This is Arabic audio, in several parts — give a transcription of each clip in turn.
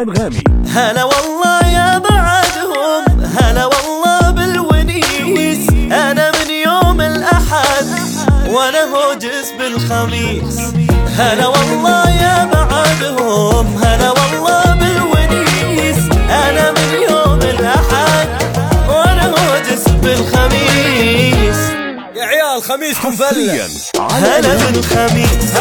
أنغامي. هلا والله يا بعدهم هلا والله بالونيس. أنا من يوم الأحد وأنا هوجس بالخميس. هلا والله يا بعدهم هلا والله بالونيس. أنا من يوم الأحد وأنا هوجس بالخميس. يا عيال خميسكم على هلا بالخميس.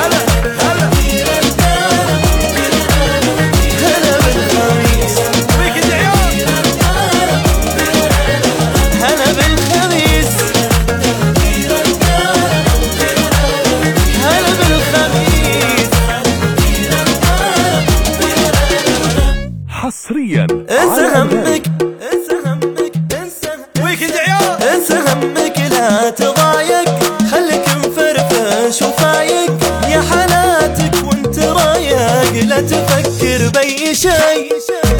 حصريا انسى همك انسى همك انسى ويكند يا عيال انسى همك لا تضايق خليك مفرفش وفايق. يا حالاتك وانت رايق لا تفكر بأي شيء.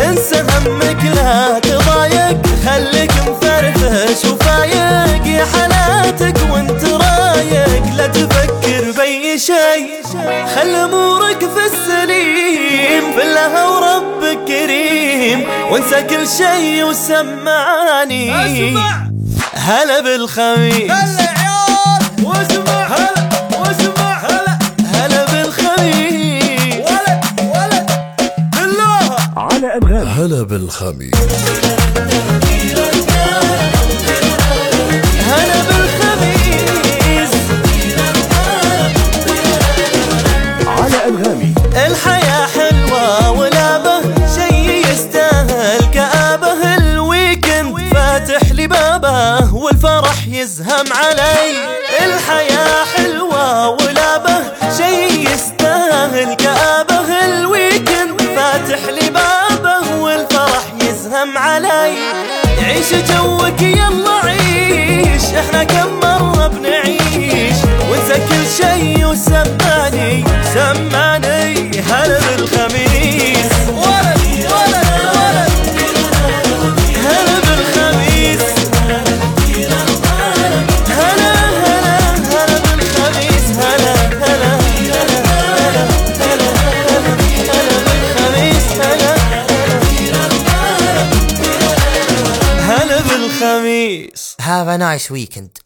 انسى همك لا تضايق خليك مفرفش وفايق. يا حالاتك وانت رايق لا تفكر بأي شيء. خل امورك في السليم في الله وربك كريم. وانسى كل شيء وسمعني. أسمع. هلا بالخميس. هلا يا عيال. واسمع. هلا واسمع. هلا. هلا بالخميس. ولد ولد بالله. على أنغامي هلا بالخميس. على أنغامي الحياة حلوة ولعبة شي يستاهل كآبة. ال weekend فاتح لي بابه والفرح يزهم علي الحياة حلوة ولعبة شي يستاهل كآبة. ال weekend فاتح لي بابه والفرح يزهم علي عيش جوك يلا هلا بالخميس Have a nice weekend.